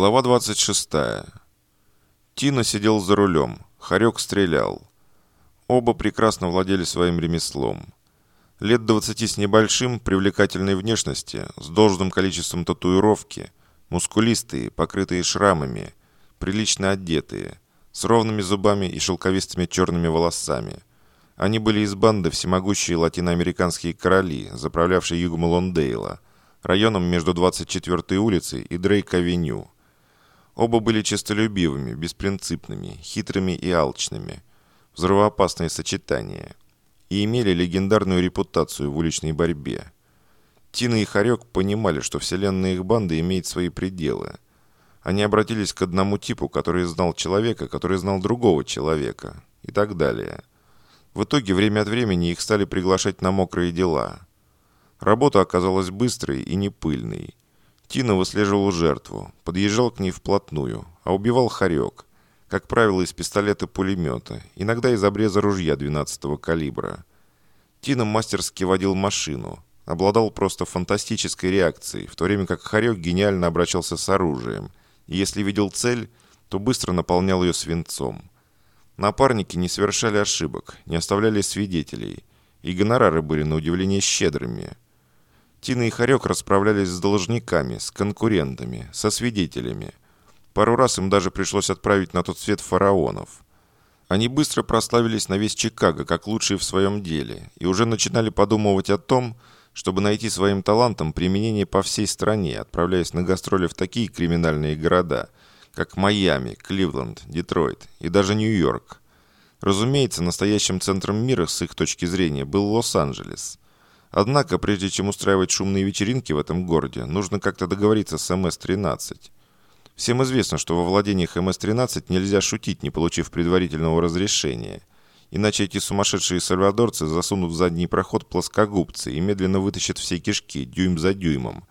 Глава 26. Тина сидел за рулем. Харек стрелял. Оба прекрасно владели своим ремеслом. Лет 20 с небольшим, привлекательной внешности, с должным количеством татуировки, мускулистые, покрытые шрамами, прилично одетые, с ровными зубами и шелковистыми черными волосами. Они были из банды всемогущие латиноамериканские короли, заправлявшие югом Лондейла, районом между 24-й улицей и Дрейк-авеню – Оба были честолюбивыми, беспринципными, хитрыми и алчными. Взрывоопасное сочетание. И имели легендарную репутацию в уличной борьбе. Тина и Харек понимали, что вселенная их банды имеет свои пределы. Они обратились к одному типу, который знал человека, который знал другого человека. И так далее. В итоге время от времени их стали приглашать на мокрые дела. Работа оказалась быстрой и не пыльной. Тина выслеживал жертву, подъезжал к ней вплотную, а убивал хорек. Как правило, из пистолета-пулемета, иногда из обреза ружья 12-го калибра. Тина мастерски водил машину, обладал просто фантастической реакцией, в то время как хорек гениально обращался с оружием, и если видел цель, то быстро наполнял ее свинцом. Напарники не совершали ошибок, не оставляли свидетелей, и гонорары были на удивление щедрыми – Тина и Харек расправлялись с должниками, с конкурентами, со свидетелями. Пару раз им даже пришлось отправить на тот свет фараонов. Они быстро прославились на весь Чикаго, как лучшие в своем деле, и уже начинали подумывать о том, чтобы найти своим талантам применение по всей стране, отправляясь на гастроли в такие криминальные города, как Майами, Кливленд, Детройт и даже Нью-Йорк. Разумеется, настоящим центром мира с их точки зрения был Лос-Анджелес – Однако, прежде чем устраивать шумные вечеринки в этом городе, нужно как-то договориться с МС-13. Всем известно, что во владениях МС-13 нельзя шутить, не получив предварительного разрешения. Иначе эти сумасшедшие сальвадорцы засунут в задний проход плоскогубцы и медленно вытащат все кишки, дюйм за дюймом.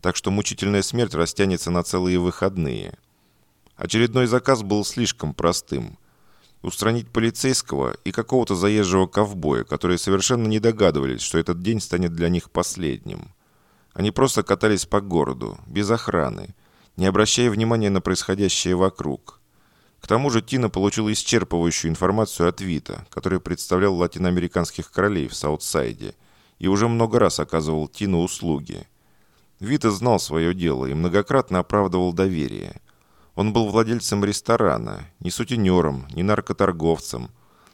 Так что мучительная смерть растянется на целые выходные. Очередной заказ был слишком простым устранить полицейского и какого-то заезжего ковбоя, которые совершенно не догадывались, что этот день станет для них последним. Они просто катались по городу, без охраны, не обращая внимания на происходящее вокруг. К тому же Тина получила исчерпывающую информацию от Вита, который представлял латиноамериканских королей в Саутсайде и уже много раз оказывал Тину услуги. Вита знал свое дело и многократно оправдывал доверие – он был владельцем ресторана, не сутенером, не наркоторговцем,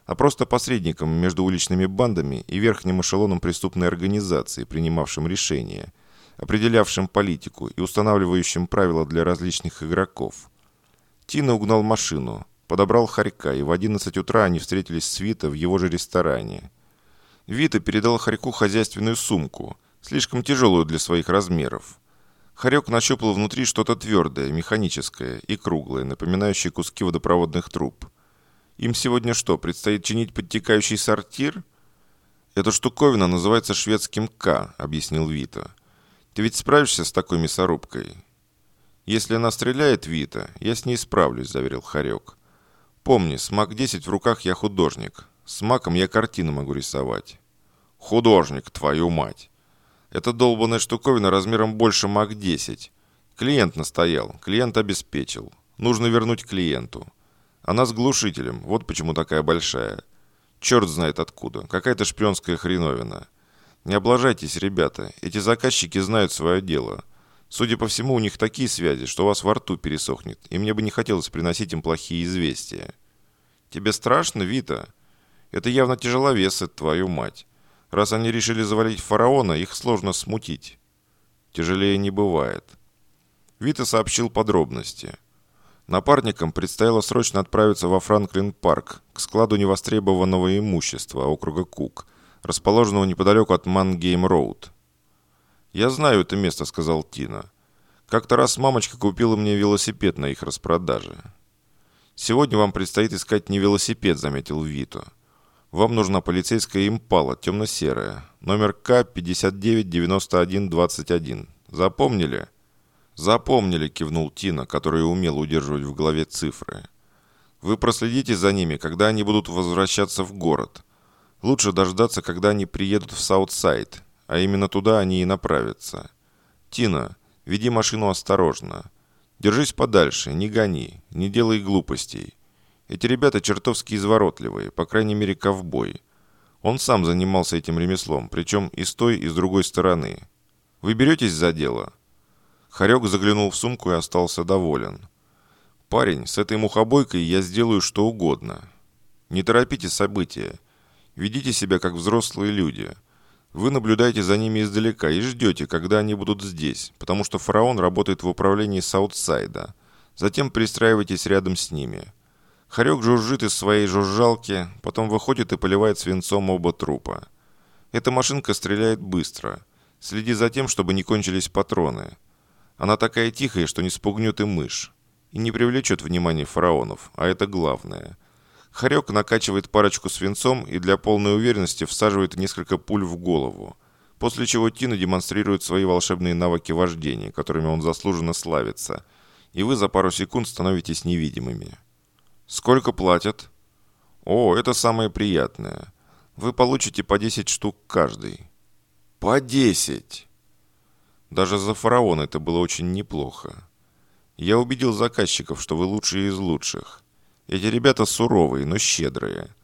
а просто посредником между уличными бандами и верхним эшелоном преступной организации, принимавшим решения, определявшим политику и устанавливающим правила для различных игроков. Тина угнал машину, подобрал Харька, и в 11 утра они встретились с Вита в его же ресторане. Вита передал Харьку хозяйственную сумку, слишком тяжелую для своих размеров. Харек нащупал внутри что-то твердое, механическое и круглое, напоминающее куски водопроводных труб. Им сегодня что, предстоит чинить подтекающий сортир? Эта штуковина называется шведским К, объяснил Вита. Ты ведь справишься с такой мясорубкой? Если она стреляет, Вита, я с ней справлюсь, заверил Харек. Помни, с МАК-10 в руках я художник. С МАКом я картину могу рисовать. Художник, твою мать! Эта долбанная штуковина размером больше МАК-10. Клиент настоял, клиент обеспечил. Нужно вернуть клиенту. Она с глушителем, вот почему такая большая. Черт знает откуда, какая-то шпионская хреновина. Не облажайтесь, ребята, эти заказчики знают свое дело. Судя по всему, у них такие связи, что у вас во рту пересохнет, и мне бы не хотелось приносить им плохие известия. Тебе страшно, Вито? Это явно тяжеловесы, твою мать. Раз они решили завалить фараона, их сложно смутить. Тяжелее не бывает. Вито сообщил подробности. Напарникам предстояло срочно отправиться во Франклин-парк, к складу невостребованного имущества округа Кук, расположенного неподалеку от Мангейм-Роуд. «Я знаю это место», — сказал Тино. «Как-то раз мамочка купила мне велосипед на их распродаже». «Сегодня вам предстоит искать не велосипед», — заметил Вито. Вам нужна полицейская импала, темно-серая. Номер К-599121. Запомнили?» «Запомнили», – кивнул Тино, который умел удерживать в голове цифры. «Вы проследите за ними, когда они будут возвращаться в город. Лучше дождаться, когда они приедут в Саутсайд, а именно туда они и направятся. Тино, веди машину осторожно. Держись подальше, не гони, не делай глупостей. Эти ребята чертовски изворотливые, по крайней мере, ковбой. Он сам занимался этим ремеслом, причем и с той, и с другой стороны. Вы беретесь за дело?» Харек заглянул в сумку и остался доволен. «Парень, с этой мухобойкой я сделаю что угодно. Не торопите события. Ведите себя как взрослые люди. Вы наблюдаете за ними издалека и ждете, когда они будут здесь, потому что фараон работает в управлении Саутсайда. Затем пристраивайтесь рядом с ними. Харек жужжит из своей жужжалки, потом выходит и поливает свинцом оба трупа. Эта машинка стреляет быстро. Следи за тем, чтобы не кончились патроны. Она такая тихая, что не спугнет и мышь. И не привлечет внимания фараонов, а это главное. Харек накачивает парочку свинцом и для полной уверенности всаживает несколько пуль в голову. После чего Тина демонстрирует свои волшебные навыки вождения, которыми он заслуженно славится. И вы за пару секунд становитесь невидимыми. Сколько платят? О, это самое приятное. Вы получите по 10 штук каждый. По 10! Даже за фараона это было очень неплохо. Я убедил заказчиков, что вы лучшие из лучших. Эти ребята суровые, но щедрые.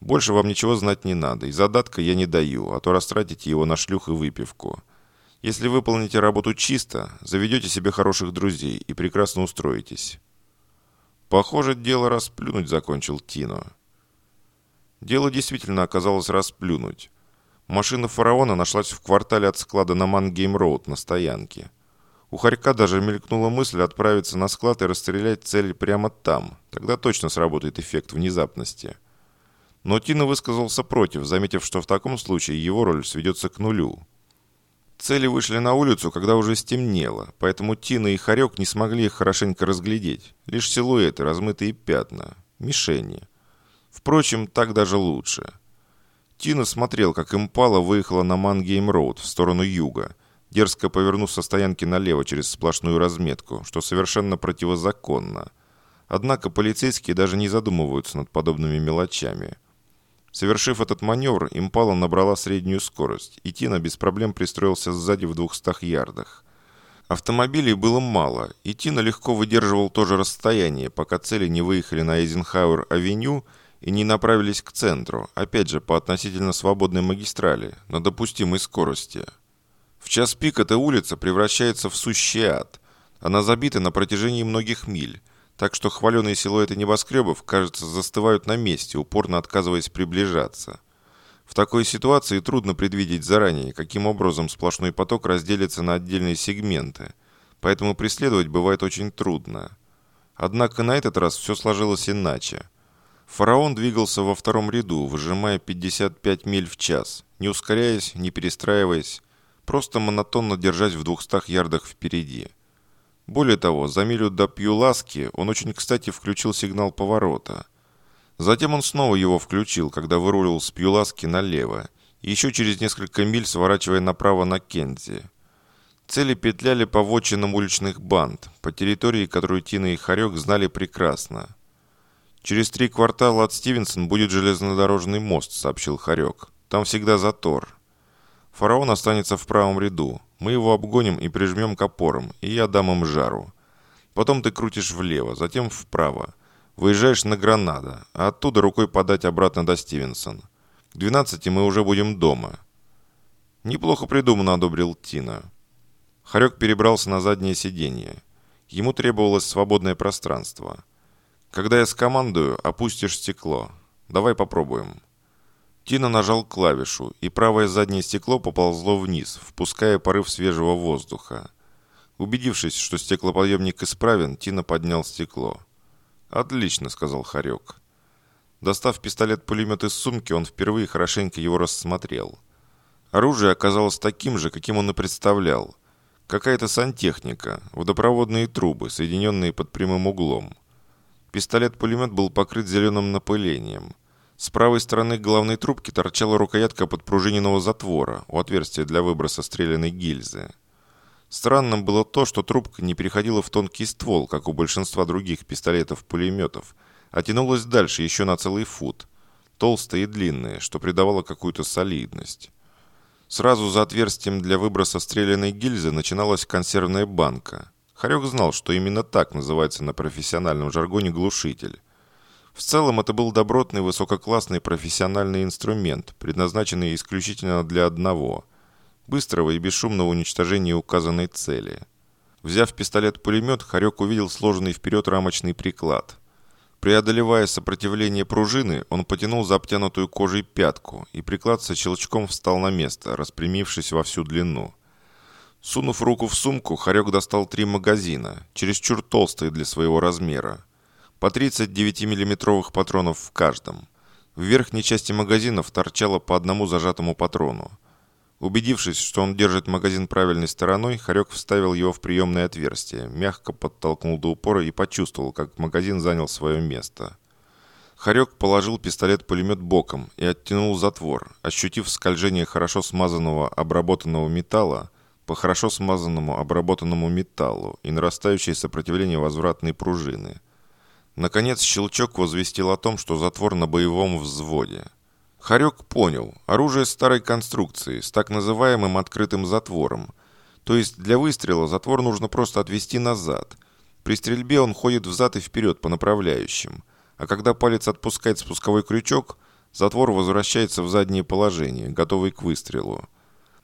Больше вам ничего знать не надо, и задатка я не даю, а то растратите его на шлюх и выпивку. Если выполните работу чисто, заведете себе хороших друзей и прекрасно устроитесь. Похоже, дело раз плюнуть закончил Тино. Дело действительно оказалось раз плюнуть. Машина фараона нашлась в квартале от склада на Мангейм-Роуд на стоянке. У Харька даже мелькнула мысль отправиться на склад и расстрелять цель прямо там. Тогда точно сработает эффект внезапности. Но Тино высказался против, заметив, что в таком случае его роль сведется к нулю. Цели вышли на улицу, когда уже стемнело, поэтому Тино и Харек не смогли их хорошенько разглядеть. Лишь силуэты, размытые пятна, мишени. Впрочем, так даже лучше. Тино смотрел, как импала выехала на Мангейм-Роуд в сторону юга, дерзко повернув со стоянки налево через сплошную разметку, что совершенно противозаконно. Однако полицейские даже не задумываются над подобными мелочами. Совершив этот маневр, импала набрала среднюю скорость, и Тина без проблем пристроился сзади в 200 ярдах. Автомобилей было мало, и Тина легко выдерживал то же расстояние, пока цели не выехали на Эйзенхауэр-авеню и не направились к центру, опять же по относительно свободной магистрали, на допустимой скорости. В час пик эта улица превращается в сущий ад. Она забита на протяжении многих миль, так что хваленые силуэты небоскребов, кажется, застывают на месте, упорно отказываясь приближаться. В такой ситуации трудно предвидеть заранее, каким образом сплошной поток разделится на отдельные сегменты, поэтому преследовать бывает очень трудно. Однако на этот раз все сложилось иначе – Фараон двигался во втором ряду, выжимая 55 миль в час, не ускоряясь, не перестраиваясь, просто монотонно держась в 200 ярдах впереди. Более того, за милю до Пьюласки он очень кстати включил сигнал поворота. Затем он снова его включил, когда вырулил с Пьюласки налево, еще через несколько миль сворачивая направо на Кензи. Цели петляли по вотчинам уличных банд, по территории, которую Тина и Харек знали прекрасно. «Через три квартала от Стивенсон будет железнодорожный мост», — сообщил Харек. «Там всегда затор. Фараон останется в правом ряду. Мы его обгоним и прижмем к опорам, и я дам им жару. Потом ты крутишь влево, затем вправо. Выезжаешь на Гранада, а оттуда рукой подать обратно до Стивенсон. К 12 мы уже будем дома». «Неплохо придумано», — одобрил Тина. Харек перебрался на заднее сиденье. Ему требовалось свободное пространство. Когда я скомандую, опустишь стекло. Давай попробуем». Тина нажал клавишу, и правое заднее стекло поползло вниз, впуская порыв свежего воздуха. Убедившись, что стеклоподъемник исправен, Тина поднял стекло. «Отлично», — сказал Харек. Достав пистолет-пулемет из сумки, он впервые хорошенько его рассмотрел. Оружие оказалось таким же, каким он и представлял. Какая-то сантехника, водопроводные трубы, соединенные под прямым углом. Пистолет-пулемет был покрыт зеленым напылением. С правой стороны главной трубки торчала рукоятка подпружиненного затвора у отверстия для выброса стрелянной гильзы. Странным было то, что трубка не переходила в тонкий ствол, как у большинства других пистолетов-пулеметов, а тянулась дальше еще на целый фут, толстая и длинная, что придавало какую-то солидность. Сразу за отверстием для выброса стрелянной гильзы начиналась консервная банка – Харек знал, что именно так называется на профессиональном жаргоне глушитель. В целом это был добротный высококлассный профессиональный инструмент, предназначенный исключительно для одного – быстрого и бесшумного уничтожения указанной цели. Взяв пистолет-пулемет, Харек увидел сложенный вперед рамочный приклад. Преодолевая сопротивление пружины, он потянул за обтянутую кожей пятку, и приклад со щелчком встал на место, распрямившись во всю длину. Сунув руку в сумку, Харек достал три магазина, чересчур толстые для своего размера. По 39 миллиметровых патронов в каждом. В верхней части магазинов торчало по одному зажатому патрону. Убедившись, что он держит магазин правильной стороной, Харек вставил его в приемное отверстие, мягко подтолкнул до упора и почувствовал, как магазин занял свое место. Харек положил пистолет-пулемет боком и оттянул затвор, ощутив скольжение хорошо смазанного обработанного металла по хорошо смазанному обработанному металлу и нарастающее сопротивление возвратной пружины – Наконец щелчок возвестил о том, что затвор на боевом взводе. Харек понял. Оружие старой конструкции, с так называемым открытым затвором. То есть для выстрела затвор нужно просто отвести назад. При стрельбе он ходит взад и вперед по направляющим. А когда палец отпускает спусковой крючок, затвор возвращается в заднее положение, готовый к выстрелу.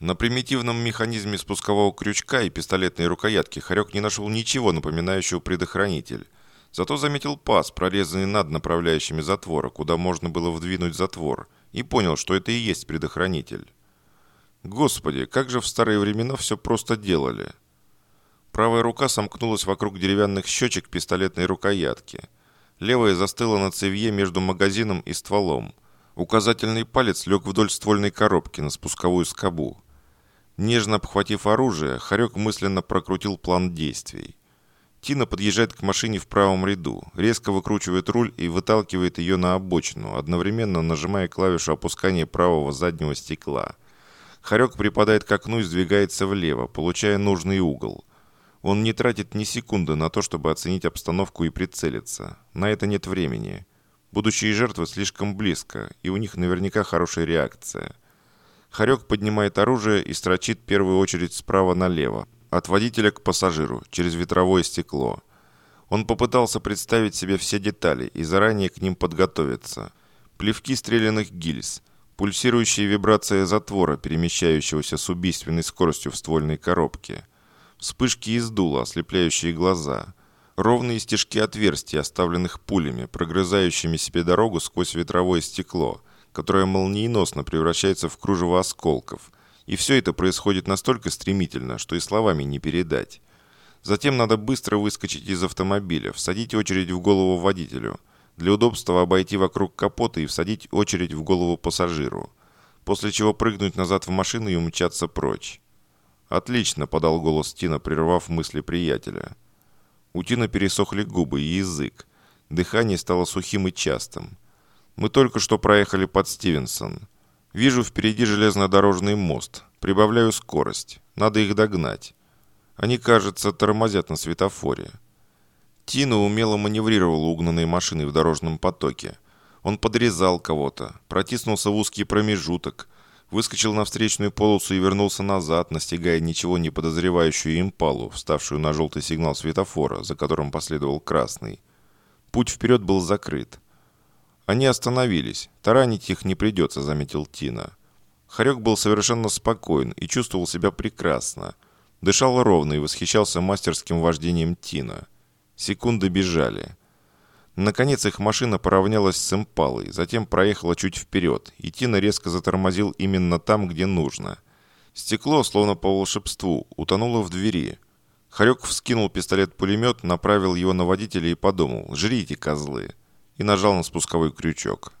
На примитивном механизме спускового крючка и пистолетной рукоятки Харек не нашел ничего напоминающего предохранитель. Зато заметил паз, прорезанный над направляющими затвора, куда можно было вдвинуть затвор, и понял, что это и есть предохранитель. Господи, как же в старые времена все просто делали. Правая рука сомкнулась вокруг деревянных щечек пистолетной рукоятки. Левая застыла на цевье между магазином и стволом. Указательный палец лег вдоль ствольной коробки на спусковую скобу. Нежно обхватив оружие, Харек мысленно прокрутил план действий. Тина подъезжает к машине в правом ряду, резко выкручивает руль и выталкивает ее на обочину, одновременно нажимая клавишу опускания правого заднего стекла. Харек припадает к окну и сдвигается влево, получая нужный угол. Он не тратит ни секунды на то, чтобы оценить обстановку и прицелиться. На это нет времени. Будущие жертвы слишком близко, и у них наверняка хорошая реакция. Харек поднимает оружие и строчит первую очередь справа налево, от водителя к пассажиру, через ветровое стекло. Он попытался представить себе все детали и заранее к ним подготовиться. Плевки стрелянных гильз, пульсирующая вибрация затвора, перемещающегося с убийственной скоростью в ствольной коробке, вспышки из дула, ослепляющие глаза, ровные стежки отверстий, оставленных пулями, прогрызающими себе дорогу сквозь ветровое стекло, которое молниеносно превращается в кружево осколков – и все это происходит настолько стремительно, что и словами не передать. Затем надо быстро выскочить из автомобиля, всадить очередь в голову водителю. Для удобства обойти вокруг капота и всадить очередь в голову пассажиру. После чего прыгнуть назад в машину и умчаться прочь. «Отлично», — подал голос Тина, прервав мысли приятеля. У Тина пересохли губы и язык. Дыхание стало сухим и частым. «Мы только что проехали под Стивенсон. Вижу впереди железнодорожный мост. Прибавляю скорость. Надо их догнать. Они, кажется, тормозят на светофоре. Тина умело маневрировал угнанной машиной в дорожном потоке. Он подрезал кого-то, протиснулся в узкий промежуток, выскочил на встречную полосу и вернулся назад, настигая ничего не подозревающую импалу, вставшую на желтый сигнал светофора, за которым последовал красный. Путь вперед был закрыт. Они остановились. Таранить их не придется, заметил Тина. Харек был совершенно спокоен и чувствовал себя прекрасно. Дышал ровно и восхищался мастерским вождением Тина. Секунды бежали. Наконец их машина поравнялась с импалой, затем проехала чуть вперед, и Тина резко затормозил именно там, где нужно. Стекло, словно по волшебству, утонуло в двери. Харек вскинул пистолет-пулемет, направил его на водителя и подумал «Жрите, козлы!» И нажал на спусковой крючок.